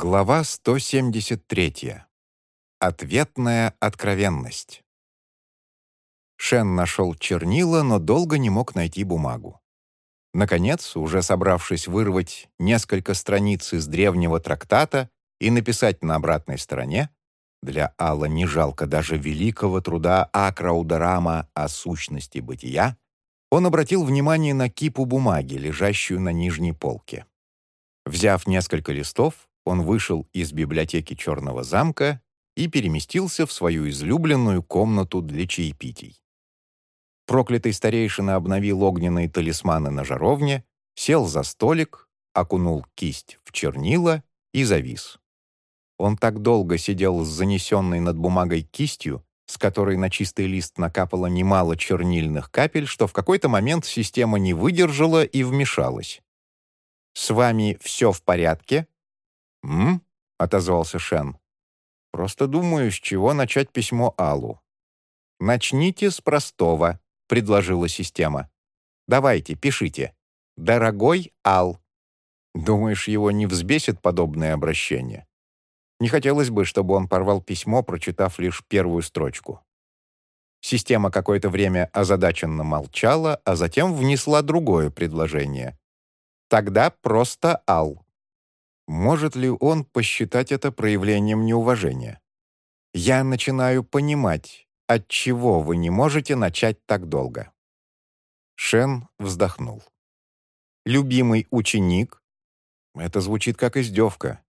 Глава 173. Ответная откровенность. Шен нашел чернила, но долго не мог найти бумагу. Наконец, уже собравшись вырвать несколько страниц из древнего трактата и написать на обратной стороне, для Алла не жалко даже великого труда Акраударама о сущности бытия, он обратил внимание на кипу бумаги, лежащую на нижней полке. Взяв несколько листов, он вышел из библиотеки Черного замка и переместился в свою излюбленную комнату для чаепитий. Проклятый старейшина обновил огненные талисманы на жаровне, сел за столик, окунул кисть в чернила и завис. Он так долго сидел с занесенной над бумагой кистью, с которой на чистый лист накапало немало чернильных капель, что в какой-то момент система не выдержала и вмешалась. «С вами все в порядке?» «М?» — отозвался Шен. «Просто думаю, с чего начать письмо Аллу». «Начните с простого», — предложила система. «Давайте, пишите. Дорогой Ал». Думаешь, его не взбесит подобное обращение? Не хотелось бы, чтобы он порвал письмо, прочитав лишь первую строчку. Система какое-то время озадаченно молчала, а затем внесла другое предложение. «Тогда просто Ал». Может ли он посчитать это проявлением неуважения? Я начинаю понимать, от чего вы не можете начать так долго. Шен вздохнул. Любимый ученик? Это звучит как издевка.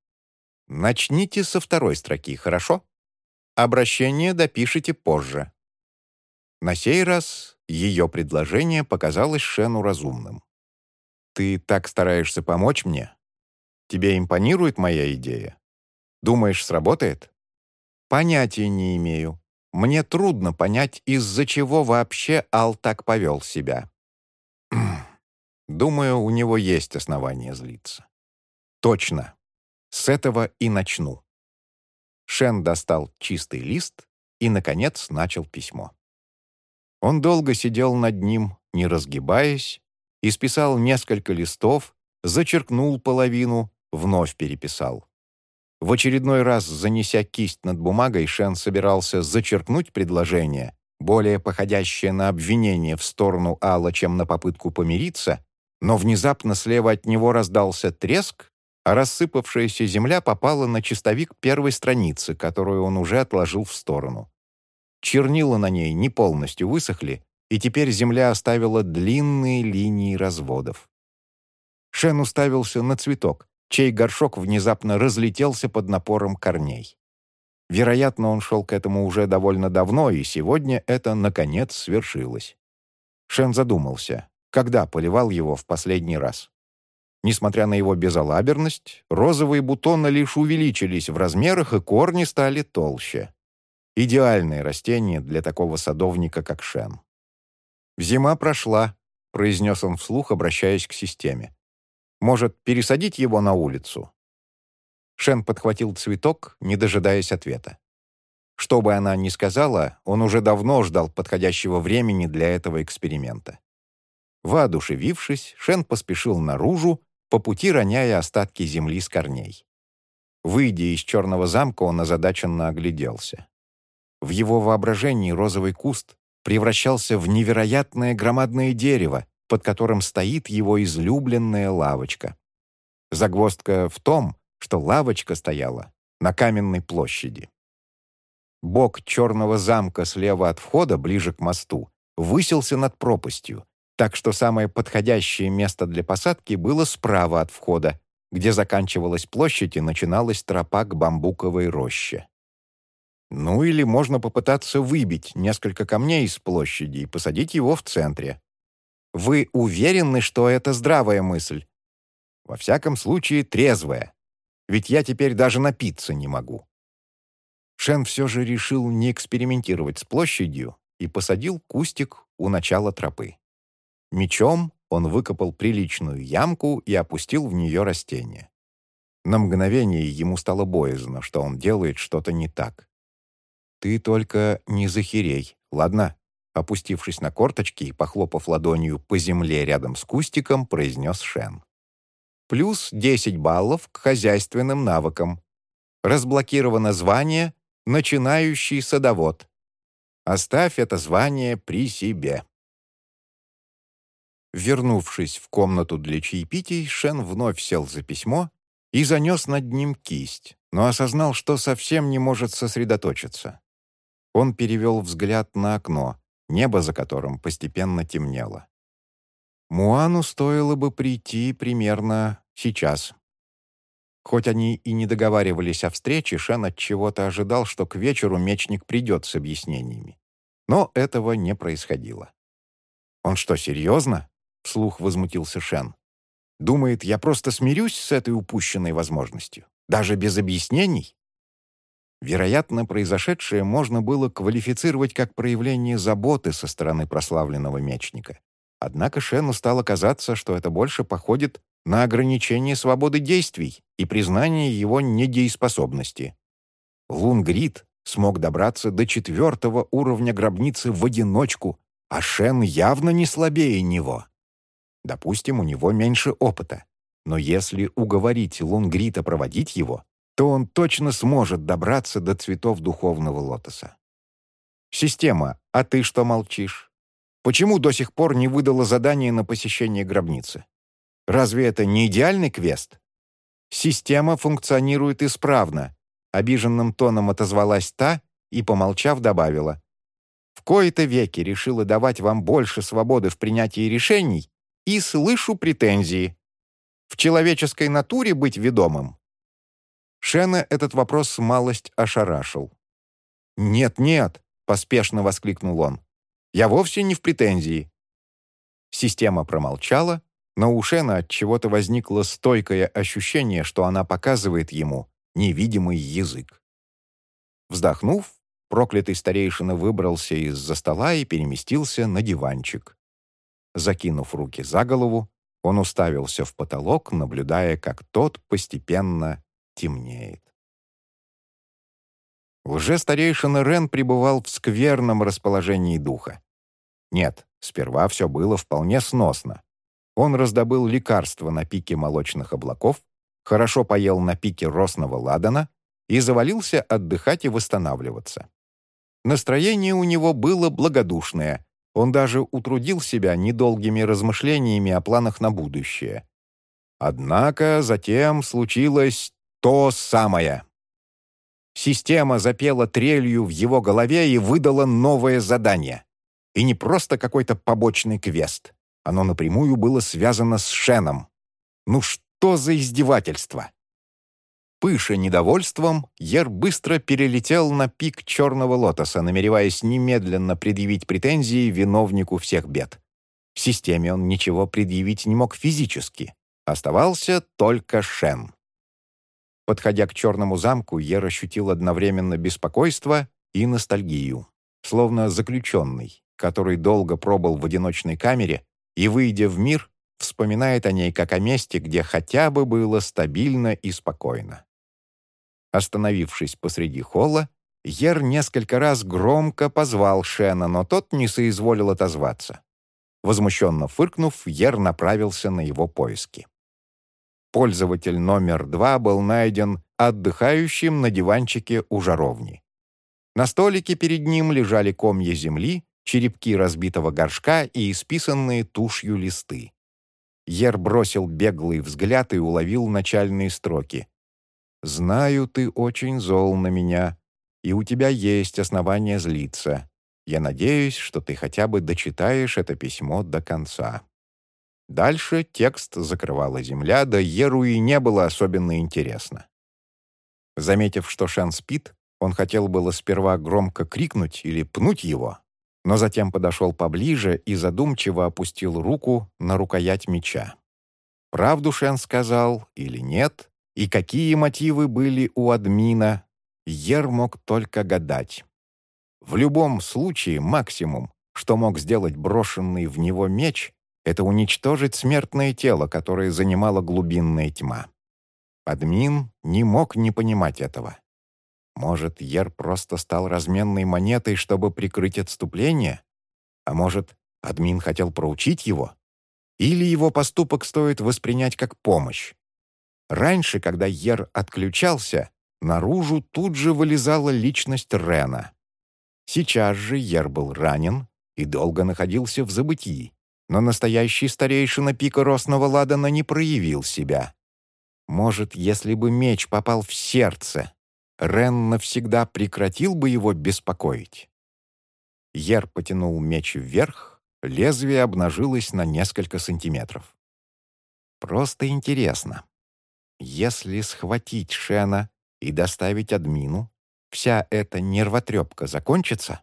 Начните со второй строки, хорошо? Обращение допишите позже. На сей раз ее предложение показалось Шену разумным. «Ты так стараешься помочь мне, Тебе импонирует моя идея? Думаешь, сработает? Понятия не имею. Мне трудно понять, из-за чего вообще Ал так повел себя. Думаю, у него есть основания злиться. Точно. С этого и начну. Шен достал чистый лист и, наконец, начал письмо. Он долго сидел над ним, не разгибаясь, исписал несколько листов, зачеркнул половину, вновь переписал. В очередной раз, занеся кисть над бумагой, Шен собирался зачеркнуть предложение, более походящее на обвинение в сторону Алла, чем на попытку помириться, но внезапно слева от него раздался треск, а рассыпавшаяся земля попала на чистовик первой страницы, которую он уже отложил в сторону. Чернила на ней не полностью высохли, и теперь земля оставила длинные линии разводов. Шен уставился на цветок, чей горшок внезапно разлетелся под напором корней. Вероятно, он шел к этому уже довольно давно, и сегодня это, наконец, свершилось. Шен задумался, когда поливал его в последний раз. Несмотря на его безалаберность, розовые бутоны лишь увеличились в размерах, и корни стали толще. Идеальное растение для такого садовника, как Шен. «Зима прошла», — произнес он вслух, обращаясь к системе. Может, пересадить его на улицу?» Шен подхватил цветок, не дожидаясь ответа. Что бы она ни сказала, он уже давно ждал подходящего времени для этого эксперимента. Воодушевившись, Шен поспешил наружу, по пути роняя остатки земли с корней. Выйдя из черного замка, он озадаченно огляделся. В его воображении розовый куст превращался в невероятное громадное дерево, под которым стоит его излюбленная лавочка. Загвоздка в том, что лавочка стояла на каменной площади. Бок черного замка слева от входа, ближе к мосту, высился над пропастью, так что самое подходящее место для посадки было справа от входа, где заканчивалась площадь и начиналась тропа к бамбуковой роще. Ну или можно попытаться выбить несколько камней из площади и посадить его в центре. Вы уверены, что это здравая мысль? Во всяком случае, трезвая. Ведь я теперь даже напиться не могу. Шен все же решил не экспериментировать с площадью и посадил кустик у начала тропы. Мечом он выкопал приличную ямку и опустил в нее растение. На мгновение ему стало боязно, что он делает что-то не так. «Ты только не захерей, ладно?» Опустившись на корточки и похлопав ладонью по земле рядом с кустиком, произнес Шен. плюс 10 баллов к хозяйственным навыкам. Разблокировано звание «Начинающий садовод». Оставь это звание при себе. Вернувшись в комнату для чаепитий, Шен вновь сел за письмо и занес над ним кисть, но осознал, что совсем не может сосредоточиться. Он перевел взгляд на окно, небо за которым постепенно темнело. Муану стоило бы прийти примерно сейчас. Хоть они и не договаривались о встрече, Шен от чего-то ожидал, что к вечеру мечник придет с объяснениями. Но этого не происходило. «Он что, серьезно?» — вслух возмутился Шен. «Думает, я просто смирюсь с этой упущенной возможностью? Даже без объяснений?» Вероятно, произошедшее можно было квалифицировать как проявление заботы со стороны прославленного мечника. Однако Шену стало казаться, что это больше походит на ограничение свободы действий и признание его недееспособности. Лунгрид смог добраться до четвертого уровня гробницы в одиночку, а Шен явно не слабее него. Допустим, у него меньше опыта. Но если уговорить Лунгрита проводить его, то он точно сможет добраться до цветов духовного лотоса. «Система, а ты что молчишь? Почему до сих пор не выдала задание на посещение гробницы? Разве это не идеальный квест?» «Система функционирует исправно», — обиженным тоном отозвалась та и, помолчав, добавила. «В кои-то веки решила давать вам больше свободы в принятии решений и слышу претензии. В человеческой натуре быть ведомым Шена этот вопрос малость ошарашил. «Нет-нет», — поспешно воскликнул он, — «я вовсе не в претензии». Система промолчала, но у Шена от чего-то возникло стойкое ощущение, что она показывает ему невидимый язык. Вздохнув, проклятый старейшина выбрался из-за стола и переместился на диванчик. Закинув руки за голову, он уставился в потолок, наблюдая, как тот постепенно темнеет. Лже-старейшина Рен пребывал в скверном расположении духа. Нет, сперва все было вполне сносно. Он раздобыл лекарства на пике молочных облаков, хорошо поел на пике росного ладана и завалился отдыхать и восстанавливаться. Настроение у него было благодушное, он даже утрудил себя недолгими размышлениями о планах на будущее. Однако затем случилось то самое. Система запела трелью в его голове и выдала новое задание. И не просто какой-то побочный квест. Оно напрямую было связано с Шеном. Ну что за издевательство? Пыша недовольством, Ер быстро перелетел на пик черного лотоса, намереваясь немедленно предъявить претензии виновнику всех бед. В системе он ничего предъявить не мог физически. Оставался только Шен. Подходя к черному замку, Ер ощутил одновременно беспокойство и ностальгию. Словно заключенный, который долго пробыл в одиночной камере и, выйдя в мир, вспоминает о ней как о месте, где хотя бы было стабильно и спокойно. Остановившись посреди холла, Ер несколько раз громко позвал Шена, но тот не соизволил отозваться. Возмущенно фыркнув, Ер направился на его поиски. Пользователь номер два был найден отдыхающим на диванчике у жаровни. На столике перед ним лежали комья земли, черепки разбитого горшка и исписанные тушью листы. Ер бросил беглый взгляд и уловил начальные строки. «Знаю, ты очень зол на меня, и у тебя есть основания злиться. Я надеюсь, что ты хотя бы дочитаешь это письмо до конца». Дальше текст закрывала земля, да Еруи не было особенно интересно. Заметив, что Шен спит, он хотел было сперва громко крикнуть или пнуть его, но затем подошел поближе и задумчиво опустил руку на рукоять меча. Правду Шен сказал или нет, и какие мотивы были у админа, Ер мог только гадать. В любом случае, максимум, что мог сделать брошенный в него меч, это уничтожить смертное тело, которое занимала глубинная тьма. Админ не мог не понимать этого. Может, Ер просто стал разменной монетой, чтобы прикрыть отступление? А может, админ хотел проучить его? Или его поступок стоит воспринять как помощь, Раньше, когда Ер отключался, наружу тут же вылезала личность Рена. Сейчас же Ер был ранен и долго находился в забытии, но настоящий старейшина пика Росного Ладана не проявил себя. Может, если бы меч попал в сердце, Рен навсегда прекратил бы его беспокоить. Ер потянул меч вверх, лезвие обнажилось на несколько сантиметров. Просто интересно. Если схватить Шена и доставить админу, вся эта нервотрепка закончится?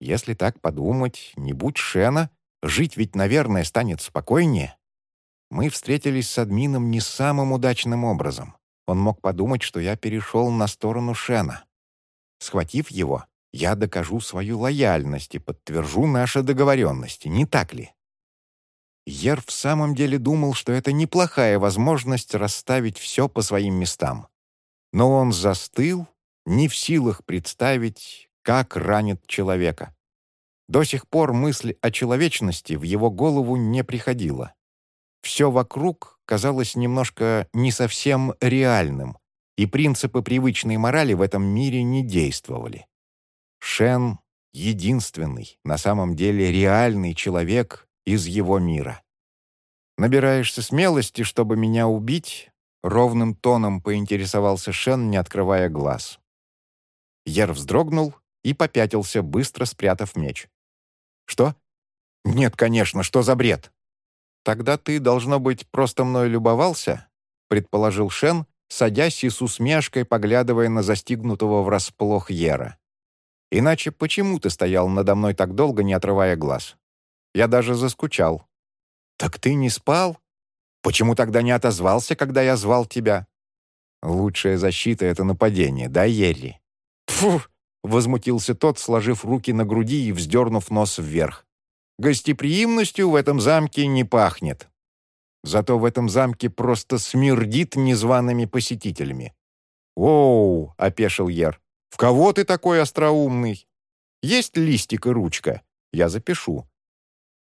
Если так подумать, не будь Шена, жить ведь, наверное, станет спокойнее. Мы встретились с админом не самым удачным образом. Он мог подумать, что я перешел на сторону Шена. Схватив его, я докажу свою лояльность и подтвержу наши договоренности, не так ли? Ер в самом деле думал, что это неплохая возможность расставить все по своим местам. Но он застыл, не в силах представить, как ранит человека. До сих пор мысль о человечности в его голову не приходила. Все вокруг казалось немножко не совсем реальным, и принципы привычной морали в этом мире не действовали. Шен — единственный, на самом деле реальный человек, из его мира. «Набираешься смелости, чтобы меня убить?» Ровным тоном поинтересовался Шен, не открывая глаз. Ер вздрогнул и попятился, быстро спрятав меч. «Что? Нет, конечно, что за бред?» «Тогда ты, должно быть, просто мной любовался?» предположил Шен, садясь и с усмешкой поглядывая на застигнутого врасплох Ера. «Иначе почему ты стоял надо мной так долго, не отрывая глаз?» Я даже заскучал. «Так ты не спал? Почему тогда не отозвался, когда я звал тебя?» «Лучшая защита — это нападение, да, Ерри?» «Фу!» — возмутился тот, сложив руки на груди и вздернув нос вверх. «Гостеприимностью в этом замке не пахнет. Зато в этом замке просто смердит незваными посетителями». «Оу!» — опешил Ер. «В кого ты такой остроумный? Есть листик и ручка? Я запишу.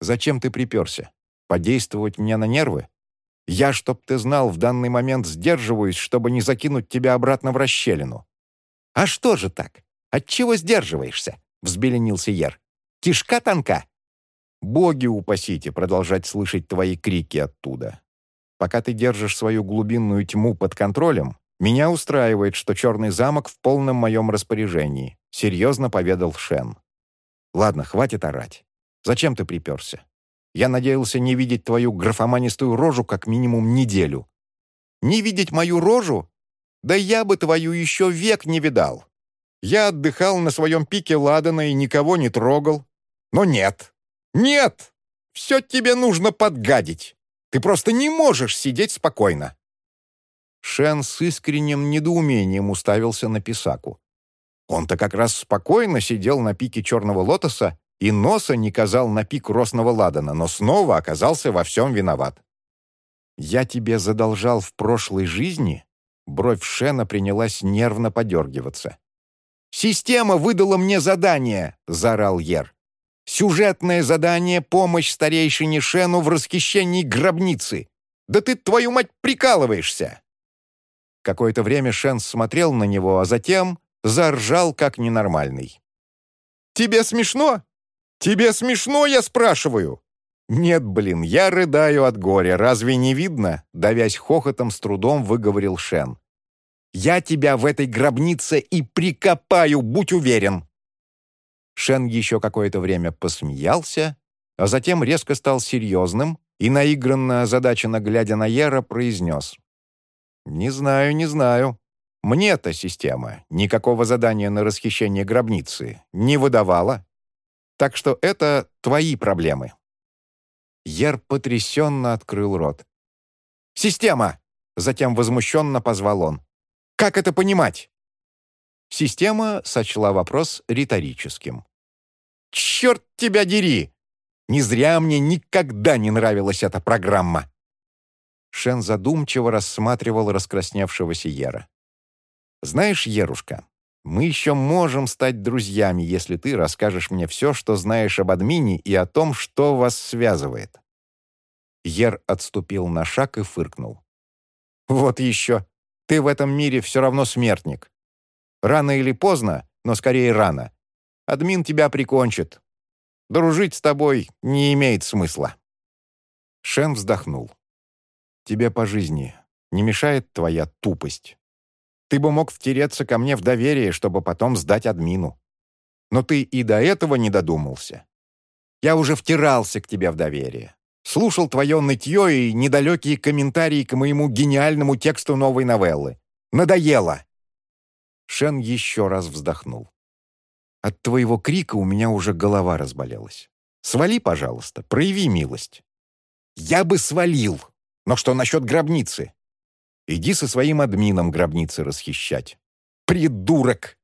Зачем ты приперся? Подействовать мне на нервы? Я, чтоб ты знал, в данный момент сдерживаюсь, чтобы не закинуть тебя обратно в расщелину». «А что же так? Отчего сдерживаешься?» — взбеленился Ер. «Кишка тонка?» «Боги упасите продолжать слышать твои крики оттуда. Пока ты держишь свою глубинную тьму под контролем, меня устраивает, что черный замок в полном моем распоряжении», — серьезно поведал Шен. «Ладно, хватит орать. Зачем ты приперся? Я надеялся не видеть твою графоманистую рожу как минимум неделю. Не видеть мою рожу? Да я бы твою еще век не видал. Я отдыхал на своем пике Ладана и никого не трогал. Но нет, нет! Все тебе нужно подгадить. Ты просто не можешь сидеть спокойно. Шен с искренним недоумением уставился на Писаку. Он-то как раз спокойно сидел на пике черного лотоса и носа не казал на пик росного ладана, но снова оказался во всем виноват. «Я тебе задолжал в прошлой жизни?» Бровь Шена принялась нервно подергиваться. «Система выдала мне задание!» — заорал Ер. «Сюжетное задание — помощь старейшине Шену в расхищении гробницы! Да ты, твою мать, прикалываешься!» Какое-то время Шен смотрел на него, а затем заржал как ненормальный. «Тебе смешно?» «Тебе смешно, я спрашиваю?» «Нет, блин, я рыдаю от горя. Разве не видно?» Давясь хохотом, с трудом выговорил Шен. «Я тебя в этой гробнице и прикопаю, будь уверен!» Шен еще какое-то время посмеялся, а затем резко стал серьезным и, наигранно озадаченно глядя на Ера, произнес. «Не знаю, не знаю. Мне-то система никакого задания на расхищение гробницы не выдавала. Так что это твои проблемы». Ер потрясенно открыл рот. «Система!» — затем возмущенно позвал он. «Как это понимать?» Система сочла вопрос риторическим. «Черт тебя дери! Не зря мне никогда не нравилась эта программа!» Шен задумчиво рассматривал раскрасневшегося Ера. «Знаешь, Ерушка, мы еще можем стать друзьями, если ты расскажешь мне все, что знаешь об админе и о том, что вас связывает». Ер отступил на шаг и фыркнул. Вот еще. Ты в этом мире все равно смертник. Рано или поздно, но скорее рано, админ тебя прикончит. Дружить с тобой не имеет смысла». Шен вздохнул. «Тебе по жизни не мешает твоя тупость. Ты бы мог втереться ко мне в доверие, чтобы потом сдать админу. Но ты и до этого не додумался. Я уже втирался к тебе в доверие. Слушал твое нытье и недалекие комментарии к моему гениальному тексту новой новеллы. Надоело!» Шен еще раз вздохнул. «От твоего крика у меня уже голова разболелась. Свали, пожалуйста, прояви милость». «Я бы свалил! Но что насчет гробницы?» «Иди со своим админом гробницы расхищать». «Придурок!»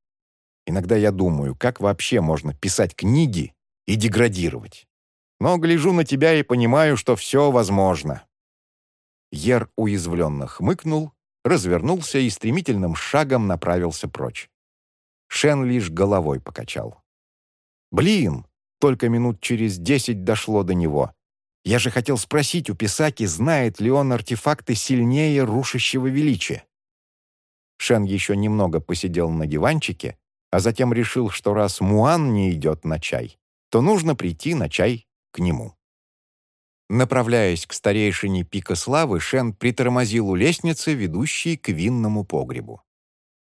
Иногда я думаю, как вообще можно писать книги и деградировать. Но гляжу на тебя и понимаю, что все возможно». Ер уязвленно хмыкнул развернулся и стремительным шагом направился прочь. Шен лишь головой покачал. «Блин!» Только минут через десять дошло до него. Я же хотел спросить у Писаки, знает ли он артефакты сильнее рушащего величия. Шен еще немного посидел на диванчике, а затем решил, что раз Муан не идет на чай, то нужно прийти на чай к нему. Направляясь к старейшине пика славы, Шен притормозил у лестницы, ведущей к винному погребу.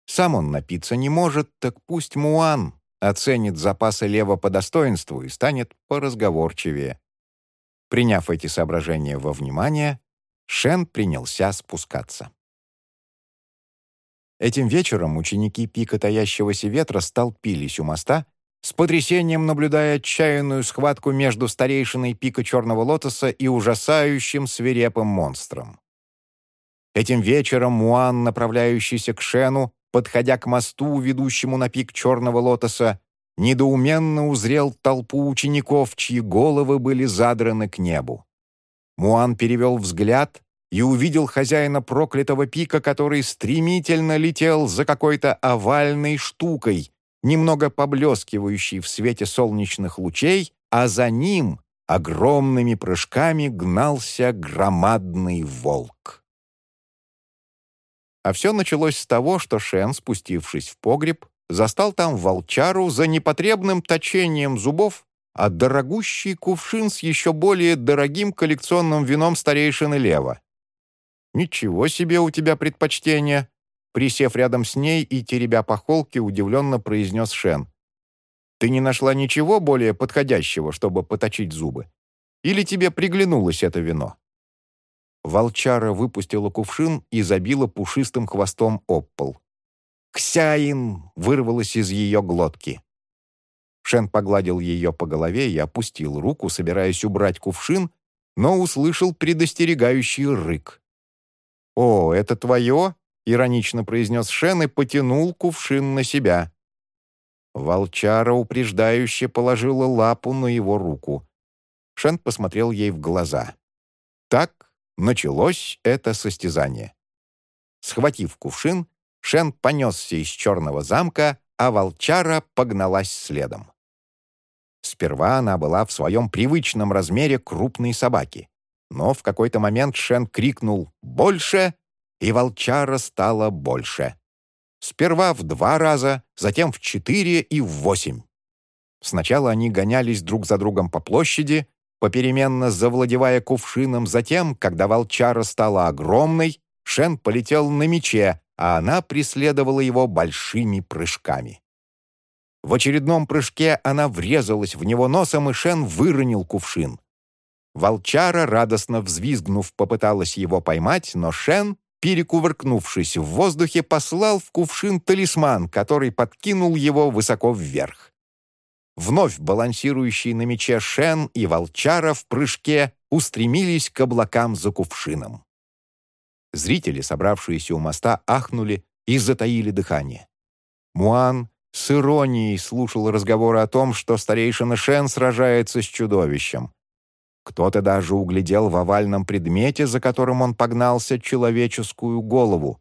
Сам он напиться не может, так пусть Муан оценит запасы лева по достоинству и станет поразговорчивее. Приняв эти соображения во внимание, Шен принялся спускаться. Этим вечером ученики пика таящегося ветра столпились у моста с потрясением наблюдая отчаянную схватку между старейшиной пика Черного Лотоса и ужасающим свирепым монстром. Этим вечером Муан, направляющийся к Шену, подходя к мосту, ведущему на пик Черного Лотоса, недоуменно узрел толпу учеников, чьи головы были задраны к небу. Муан перевел взгляд и увидел хозяина проклятого пика, который стремительно летел за какой-то овальной штукой, немного поблескивающий в свете солнечных лучей, а за ним огромными прыжками гнался громадный волк. А все началось с того, что Шен, спустившись в погреб, застал там волчару за непотребным точением зубов, а дорогущий кувшин с еще более дорогим коллекционным вином старейшины Лева. «Ничего себе у тебя предпочтение!» Присев рядом с ней и теребя по холке, удивленно произнес Шен. «Ты не нашла ничего более подходящего, чтобы поточить зубы? Или тебе приглянулось это вино?» Волчара выпустила кувшин и забила пушистым хвостом об пол. «Ксяин!» — вырвалось из ее глотки. Шен погладил ее по голове и опустил руку, собираясь убрать кувшин, но услышал предостерегающий рык. «О, это твое?» — иронично произнес Шен и потянул кувшин на себя. Волчара упреждающе положила лапу на его руку. Шен посмотрел ей в глаза. Так началось это состязание. Схватив кувшин, Шен понесся из черного замка, а волчара погналась следом. Сперва она была в своем привычном размере крупной собаки. Но в какой-то момент Шен крикнул «Больше!» И волчара стало больше. Сперва в два раза, затем в четыре и в восемь. Сначала они гонялись друг за другом по площади, попеременно завладевая кувшином, затем, когда волчара стала огромной, Шен полетел на мече, а она преследовала его большими прыжками. В очередном прыжке она врезалась в него носом, и Шен выронил кувшин. Волчара, радостно взвизгнув, попыталась его поймать, но Шен перекувыркнувшись в воздухе, послал в кувшин талисман, который подкинул его высоко вверх. Вновь балансирующие на мече Шен и Волчара в прыжке устремились к облакам за кувшином. Зрители, собравшиеся у моста, ахнули и затаили дыхание. Муан с иронией слушал разговоры о том, что старейшина Шен сражается с чудовищем. Кто-то даже углядел в овальном предмете, за которым он погнался, человеческую голову.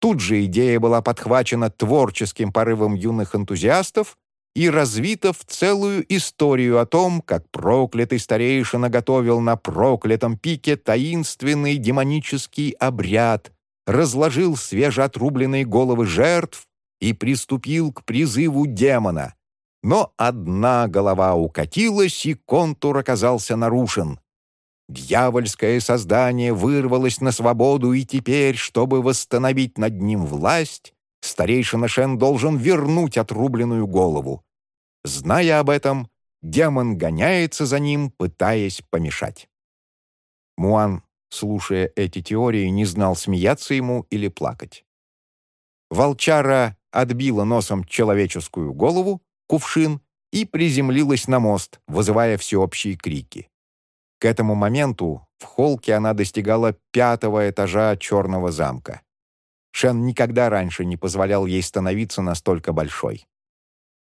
Тут же идея была подхвачена творческим порывом юных энтузиастов и развита в целую историю о том, как проклятый старейшина готовил на проклятом пике таинственный демонический обряд, разложил свежеотрубленные головы жертв и приступил к призыву демона. Но одна голова укатилась, и контур оказался нарушен. Дьявольское создание вырвалось на свободу, и теперь, чтобы восстановить над ним власть, старейшина Шен должен вернуть отрубленную голову. Зная об этом, демон гоняется за ним, пытаясь помешать. Муан, слушая эти теории, не знал, смеяться ему или плакать. Волчара отбила носом человеческую голову, кувшин, и приземлилась на мост, вызывая всеобщие крики. К этому моменту в холке она достигала пятого этажа черного замка. Шен никогда раньше не позволял ей становиться настолько большой.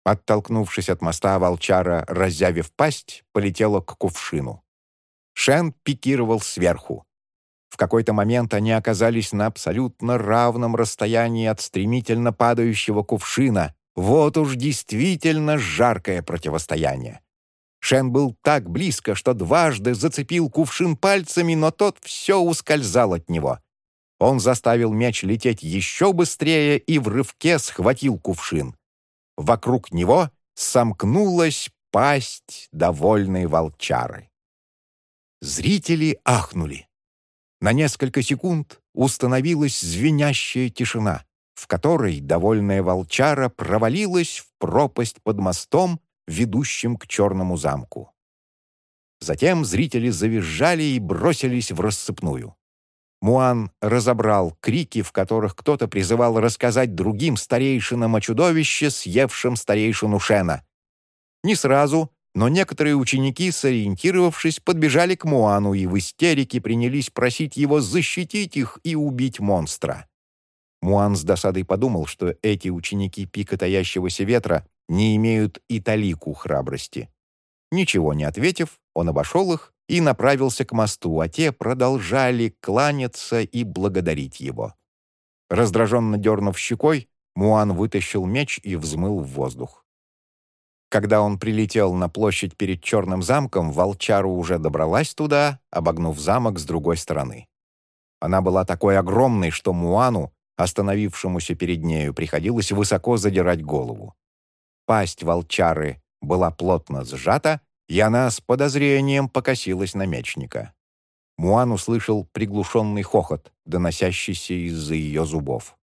Оттолкнувшись от моста, волчара, разъявив пасть, полетела к кувшину. Шен пикировал сверху. В какой-то момент они оказались на абсолютно равном расстоянии от стремительно падающего кувшина. Вот уж действительно жаркое противостояние. Шен был так близко, что дважды зацепил кувшин пальцами, но тот все ускользал от него. Он заставил мяч лететь еще быстрее и в рывке схватил кувшин. Вокруг него сомкнулась пасть довольной волчары. Зрители ахнули. На несколько секунд установилась звенящая тишина, в которой довольная волчара провалилась в пропасть под мостом, ведущим к черному замку. Затем зрители завизжали и бросились в рассыпную. Муан разобрал крики, в которых кто-то призывал рассказать другим старейшинам о чудовище, съевшем старейшину Шена. Не сразу, но некоторые ученики, сориентировавшись, подбежали к Муану и в истерике принялись просить его защитить их и убить монстра. Муан с досадой подумал, что эти ученики пика таящегося ветра не имеют и талику храбрости. Ничего не ответив, он обошел их и направился к мосту, а те продолжали кланяться и благодарить его. Раздраженно дернув щекой, Муан вытащил меч и взмыл в воздух. Когда он прилетел на площадь перед Черным замком, волчару уже добралась туда, обогнув замок с другой стороны. Она была такой огромной, что Муану, остановившемуся перед нею, приходилось высоко задирать голову. Пасть волчары была плотно сжата, и она с подозрением покосилась на мечника. Муан услышал приглушенный хохот, доносящийся из-за ее зубов.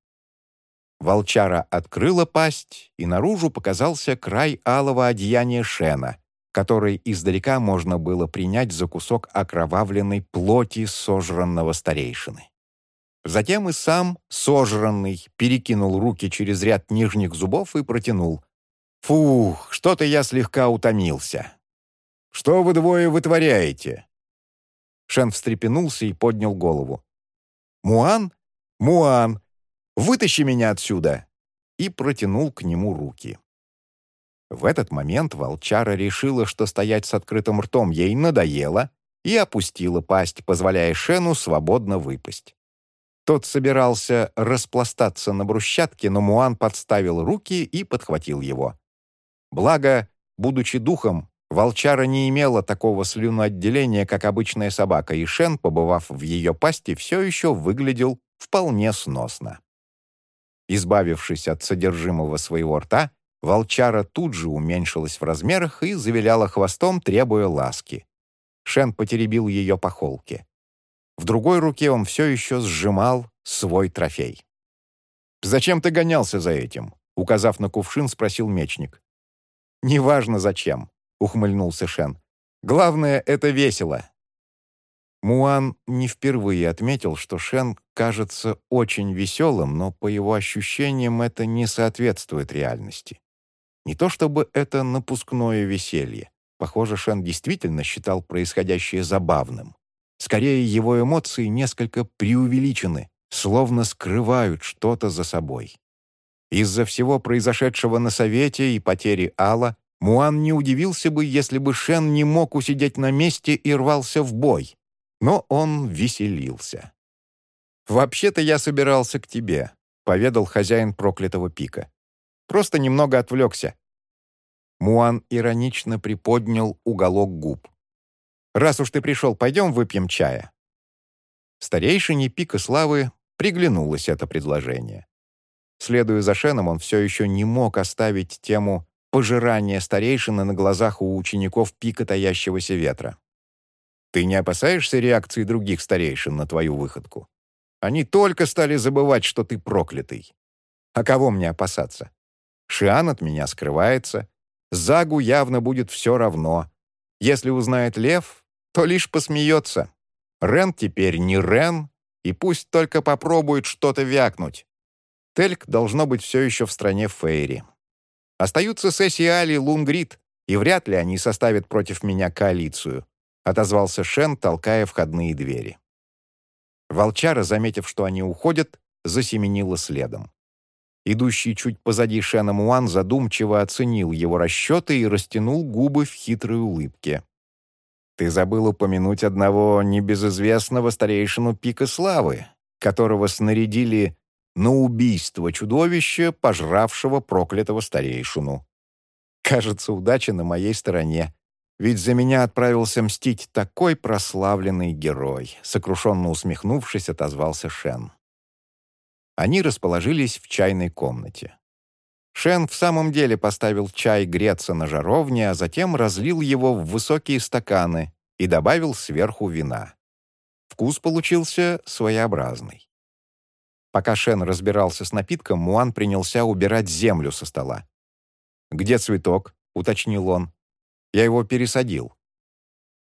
Волчара открыла пасть, и наружу показался край алого одеяния Шена, который издалека можно было принять за кусок окровавленной плоти сожранного старейшины. Затем и сам, сожранный, перекинул руки через ряд нижних зубов и протянул. «Фух, что-то я слегка утомился. Что вы двое вытворяете?» Шен встрепенулся и поднял голову. «Муан? Муан! Вытащи меня отсюда!» и протянул к нему руки. В этот момент волчара решила, что стоять с открытым ртом ей надоело, и опустила пасть, позволяя Шену свободно выпасть. Тот собирался распластаться на брусчатке, но Муан подставил руки и подхватил его. Благо, будучи духом, Волчара не имела такого слюноотделения, как обычная собака, и Шен, побывав в ее пасти, все еще выглядел вполне сносно. Избавившись от содержимого своего рта, волчара тут же уменьшилась в размерах и завиляла хвостом, требуя ласки. Шен потеребил ее по холке. В другой руке он все еще сжимал свой трофей. «Зачем ты гонялся за этим?» Указав на кувшин, спросил мечник. «Неважно зачем ухмыльнулся Шен. «Главное, это весело». Муан не впервые отметил, что Шен кажется очень веселым, но по его ощущениям это не соответствует реальности. Не то чтобы это напускное веселье. Похоже, Шен действительно считал происходящее забавным. Скорее, его эмоции несколько преувеличены, словно скрывают что-то за собой. Из-за всего произошедшего на Совете и потери Алла Муан не удивился бы, если бы Шен не мог усидеть на месте и рвался в бой. Но он веселился. «Вообще-то я собирался к тебе», — поведал хозяин проклятого пика. «Просто немного отвлекся». Муан иронично приподнял уголок губ. «Раз уж ты пришел, пойдем выпьем чая». Старейшине пика славы приглянулось это предложение. Следуя за Шеном, он все еще не мог оставить тему пожирания старейшины на глазах у учеников пика таящегося ветра. «Ты не опасаешься реакции других старейшин на твою выходку? Они только стали забывать, что ты проклятый. А кого мне опасаться? Шиан от меня скрывается. Загу явно будет все равно. Если узнает Лев, то лишь посмеется. Рен теперь не Рен, и пусть только попробует что-то вякнуть. Тельк должно быть все еще в стране Фейри. Остаются Сесси Али и Лунгрид, и вряд ли они составят против меня коалицию», — отозвался Шен, толкая входные двери. Волчара, заметив, что они уходят, засеменила следом. Идущий чуть позади Шена Муан задумчиво оценил его расчеты и растянул губы в хитрой улыбке. «Ты забыл упомянуть одного небезызвестного старейшину пика славы, которого снарядили на убийство чудовища, пожравшего проклятого старейшину. Кажется, удача на моей стороне, ведь за меня отправился мстить такой прославленный герой», сокрушенно усмехнувшись, отозвался Шен. Они расположились в чайной комнате. Шен в самом деле поставил чай греться на жаровне, а затем разлил его в высокие стаканы и добавил сверху вина. Вкус получился своеобразный. Пока Шен разбирался с напитком, Муан принялся убирать землю со стола. «Где цветок?» — уточнил он. «Я его пересадил».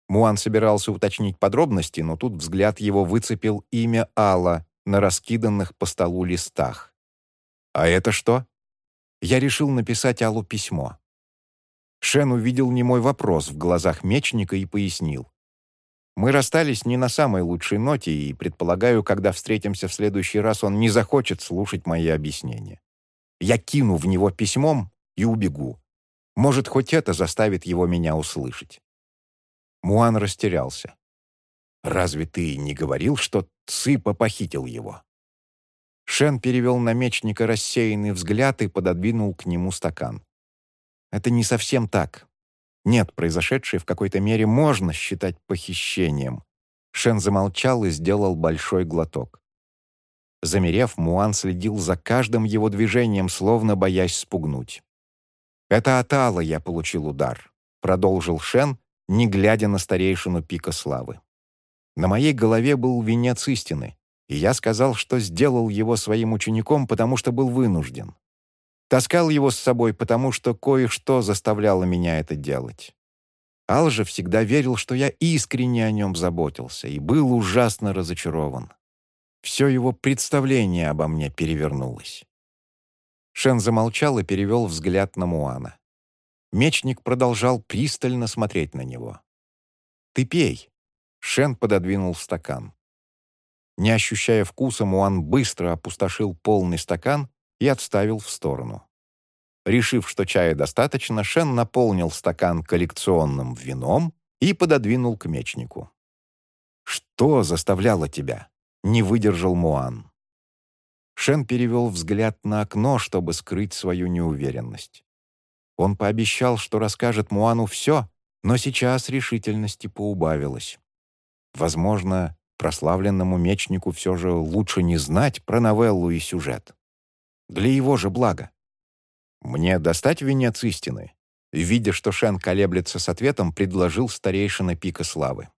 Муан собирался уточнить подробности, но тут взгляд его выцепил имя Алла на раскиданных по столу листах. «А это что?» Я решил написать Аллу письмо. Шен увидел немой вопрос в глазах мечника и пояснил. Мы расстались не на самой лучшей ноте, и, предполагаю, когда встретимся в следующий раз, он не захочет слушать мои объяснения. Я кину в него письмом и убегу. Может, хоть это заставит его меня услышать. Муан растерялся. «Разве ты не говорил, что Цыпа похитил его?» Шен перевел на мечника рассеянный взгляд и пододвинул к нему стакан. «Это не совсем так. Нет, произошедшее в какой-то мере можно считать похищением. Шен замолчал и сделал большой глоток. Замерев, Муан следил за каждым его движением, словно боясь спугнуть. «Это от Алла я получил удар», — продолжил Шен, не глядя на старейшину пика славы. «На моей голове был венец истины, и я сказал, что сделал его своим учеником, потому что был вынужден. Таскал его с собой, потому что кое-что заставляло меня это делать. Ал же всегда верил, что я искренне о нем заботился и был ужасно разочарован. Все его представление обо мне перевернулось. Шен замолчал и перевел взгляд на Муана. Мечник продолжал пристально смотреть на него. «Ты пей!» Шен пододвинул стакан. Не ощущая вкуса, Муан быстро опустошил полный стакан и отставил в сторону. Решив, что чая достаточно, Шен наполнил стакан коллекционным вином и пододвинул к мечнику. «Что заставляло тебя?» — не выдержал Муан. Шен перевел взгляд на окно, чтобы скрыть свою неуверенность. Он пообещал, что расскажет Муану все, но сейчас решительности поубавилось. Возможно, прославленному мечнику все же лучше не знать про новеллу и сюжет. Для его же блага. «Мне достать венец истины?» Видя, что Шен колеблется с ответом, предложил старейшина пика славы.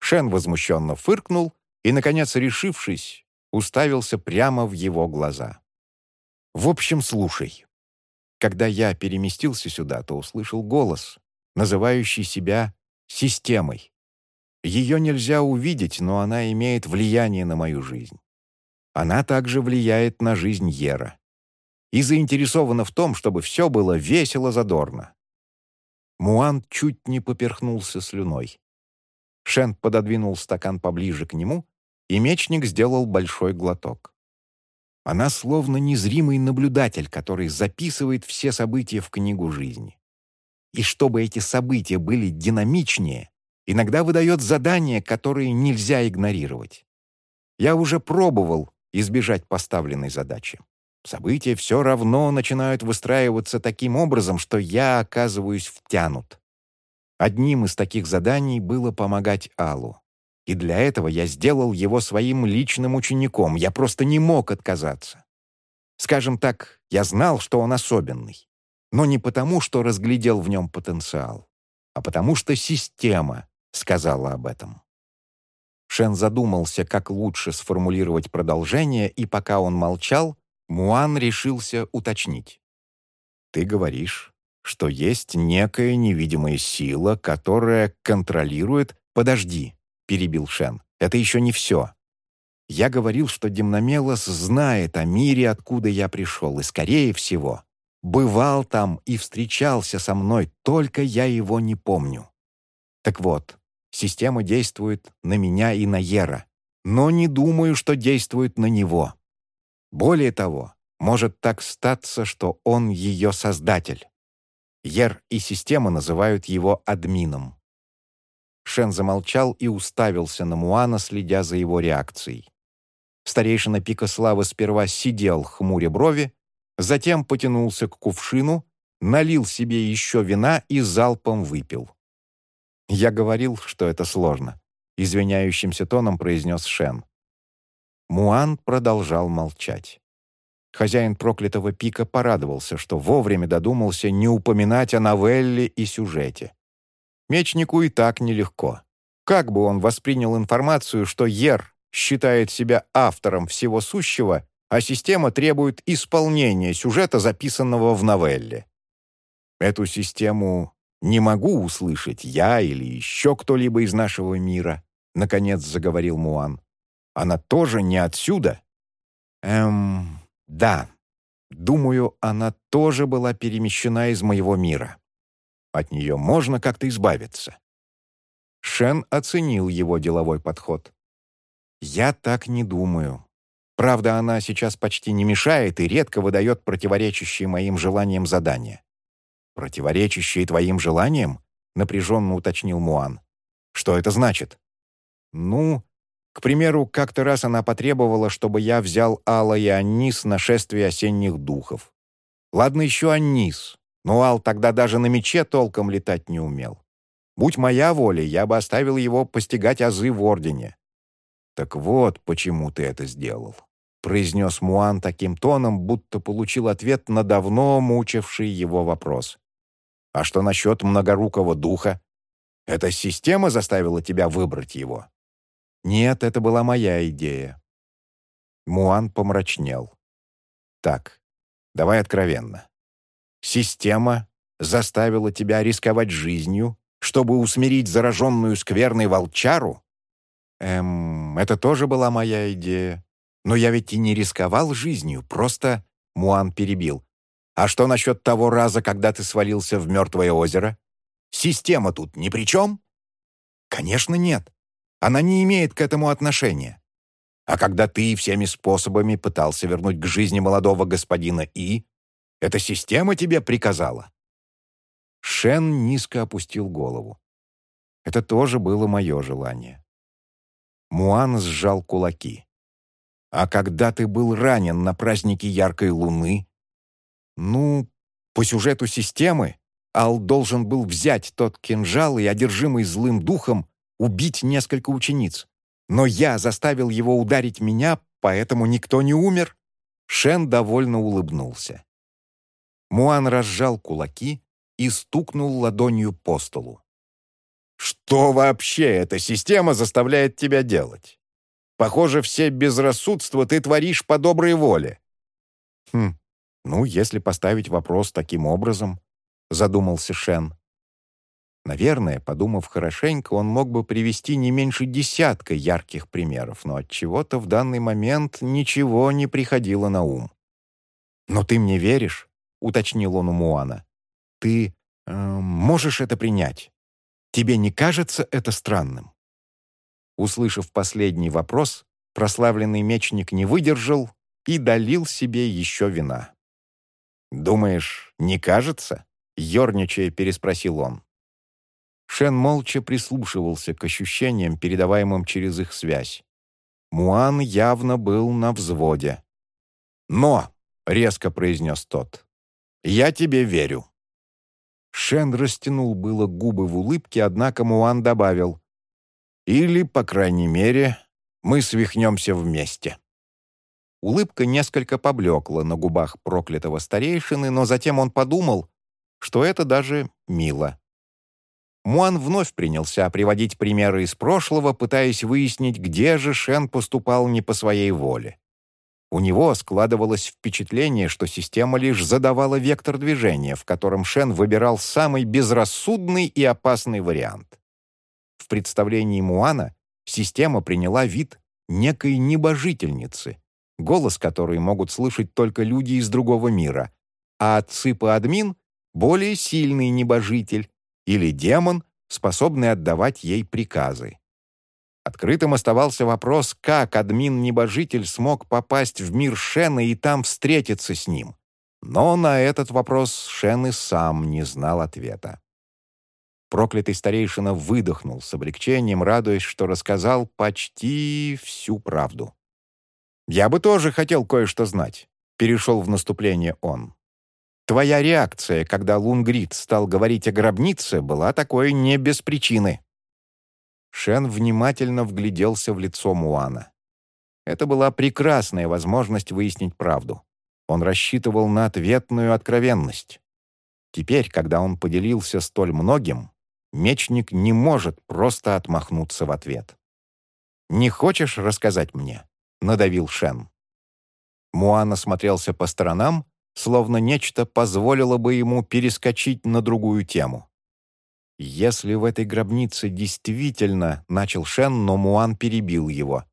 Шен возмущенно фыркнул и, наконец, решившись, уставился прямо в его глаза. «В общем, слушай. Когда я переместился сюда, то услышал голос, называющий себя системой. Ее нельзя увидеть, но она имеет влияние на мою жизнь. Она также влияет на жизнь Ера. И заинтересована в том, чтобы все было весело-задорно. Муан чуть не поперхнулся слюной. Шен пододвинул стакан поближе к нему, и мечник сделал большой глоток. Она словно незримый наблюдатель, который записывает все события в книгу жизни. И чтобы эти события были динамичнее, иногда выдает задания, которые нельзя игнорировать. Я уже пробовал избежать поставленной задачи. События все равно начинают выстраиваться таким образом, что я оказываюсь втянут. Одним из таких заданий было помогать Аллу. И для этого я сделал его своим личным учеником. Я просто не мог отказаться. Скажем так, я знал, что он особенный. Но не потому, что разглядел в нем потенциал, а потому что система сказала об этом. Шен задумался, как лучше сформулировать продолжение, и пока он молчал, Муан решился уточнить. «Ты говоришь, что есть некая невидимая сила, которая контролирует...» «Подожди», — перебил Шен, — «это еще не все. Я говорил, что Демномелос знает о мире, откуда я пришел, и, скорее всего, бывал там и встречался со мной, только я его не помню. Так вот, система действует на меня и на Ера, но не думаю, что действует на него. Более того, может так статься, что он ее создатель. Ер и система называют его админом. Шен замолчал и уставился на Муана, следя за его реакцией. Старейшина Пика Славы сперва сидел, хмуря брови, затем потянулся к кувшину, налил себе еще вина и залпом выпил. «Я говорил, что это сложно», — извиняющимся тоном произнес Шен. Муан продолжал молчать. Хозяин проклятого пика порадовался, что вовремя додумался не упоминать о новелле и сюжете. Мечнику и так нелегко. Как бы он воспринял информацию, что Ер считает себя автором всего сущего, а система требует исполнения сюжета, записанного в новелле? Эту систему не могу услышать я или еще кто-либо из нашего мира, наконец заговорил Муан. Она тоже не отсюда? Эм, да. Думаю, она тоже была перемещена из моего мира. От нее можно как-то избавиться. Шен оценил его деловой подход. «Я так не думаю. Правда, она сейчас почти не мешает и редко выдает противоречащие моим желаниям задания». «Противоречащие твоим желаниям?» — напряженно уточнил Муан. «Что это значит?» «Ну, к примеру, как-то раз она потребовала, чтобы я взял Алла и Аннис на шествие осенних духов. Ладно еще Аннис, но Ал тогда даже на мече толком летать не умел. Будь моя воля, я бы оставил его постигать азы в Ордене. «Так вот, почему ты это сделал», — произнес Муан таким тоном, будто получил ответ на давно мучивший его вопрос. «А что насчет многорукого духа? Эта система заставила тебя выбрать его?» «Нет, это была моя идея». Муан помрачнел. «Так, давай откровенно. Система заставила тебя рисковать жизнью, чтобы усмирить зараженную скверной волчару? Эм, это тоже была моя идея. Но я ведь и не рисковал жизнью, просто...» Муан перебил. «А что насчет того раза, когда ты свалился в мертвое озеро? Система тут ни при чем?» «Конечно нет. Она не имеет к этому отношения. А когда ты всеми способами пытался вернуть к жизни молодого господина И, эта система тебе приказала?» Шен низко опустил голову. Это тоже было мое желание. Муан сжал кулаки. «А когда ты был ранен на празднике яркой луны?» «Ну, по сюжету системы Ал должен был взять тот кинжал и, одержимый злым духом, убить несколько учениц. Но я заставил его ударить меня, поэтому никто не умер». Шен довольно улыбнулся. Муан разжал кулаки и стукнул ладонью по столу. «Что вообще эта система заставляет тебя делать? Похоже, все безрассудства ты творишь по доброй воле». «Хм, ну, если поставить вопрос таким образом», — задумался Шен. Наверное, подумав хорошенько, он мог бы привести не меньше десятка ярких примеров, но от чего-то в данный момент ничего не приходило на ум. «Но ты мне веришь?» — уточнил он у Муана. «Ты э, можешь это принять? Тебе не кажется это странным?» Услышав последний вопрос, прославленный мечник не выдержал и долил себе еще вина. «Думаешь, не кажется?» — ерничая переспросил он. Шен молча прислушивался к ощущениям, передаваемым через их связь. Муан явно был на взводе. «Но!» — резко произнес тот. «Я тебе верю». Шен растянул было губы в улыбке, однако Муан добавил. Или, по крайней мере, мы свихнемся вместе». Улыбка несколько поблекла на губах проклятого старейшины, но затем он подумал, что это даже мило. Муан вновь принялся приводить примеры из прошлого, пытаясь выяснить, где же Шен поступал не по своей воле. У него складывалось впечатление, что система лишь задавала вектор движения, в котором Шен выбирал самый безрассудный и опасный вариант. В представлении Муана система приняла вид некой небожительницы, голос которой могут слышать только люди из другого мира, а Ципа-админ — более сильный небожитель, или демон, способный отдавать ей приказы. Открытым оставался вопрос, как админ-небожитель смог попасть в мир Шена и там встретиться с ним. Но на этот вопрос Шен и сам не знал ответа. Проклятый старейшина выдохнул с облегчением, радуясь, что рассказал почти всю правду. «Я бы тоже хотел кое-что знать», — перешел в наступление он. Твоя реакция, когда Лунгрид стал говорить о гробнице, была такой не без причины». Шен внимательно вгляделся в лицо Муана. Это была прекрасная возможность выяснить правду. Он рассчитывал на ответную откровенность. Теперь, когда он поделился столь многим, мечник не может просто отмахнуться в ответ. «Не хочешь рассказать мне?» — надавил Шен. Муан осмотрелся по сторонам словно нечто позволило бы ему перескочить на другую тему. Если в этой гробнице действительно начал Шен, но Муан перебил его.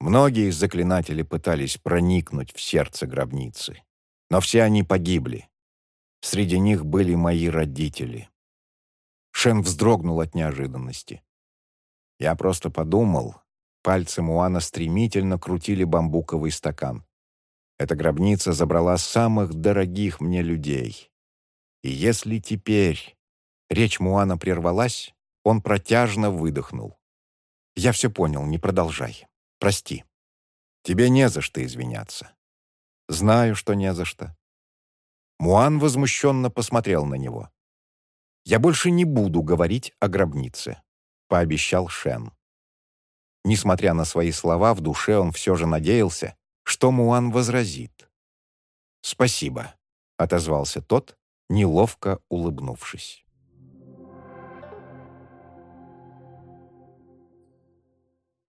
Многие заклинатели пытались проникнуть в сердце гробницы, но все они погибли. Среди них были мои родители. Шен вздрогнул от неожиданности. Я просто подумал, пальцы Муана стремительно крутили бамбуковый стакан. Эта гробница забрала самых дорогих мне людей. И если теперь... Речь Муана прервалась, он протяжно выдохнул. «Я все понял, не продолжай. Прости. Тебе не за что извиняться». «Знаю, что не за что». Муан возмущенно посмотрел на него. «Я больше не буду говорить о гробнице», — пообещал Шен. Несмотря на свои слова, в душе он все же надеялся, что Муан возразит. «Спасибо», — отозвался тот, неловко улыбнувшись.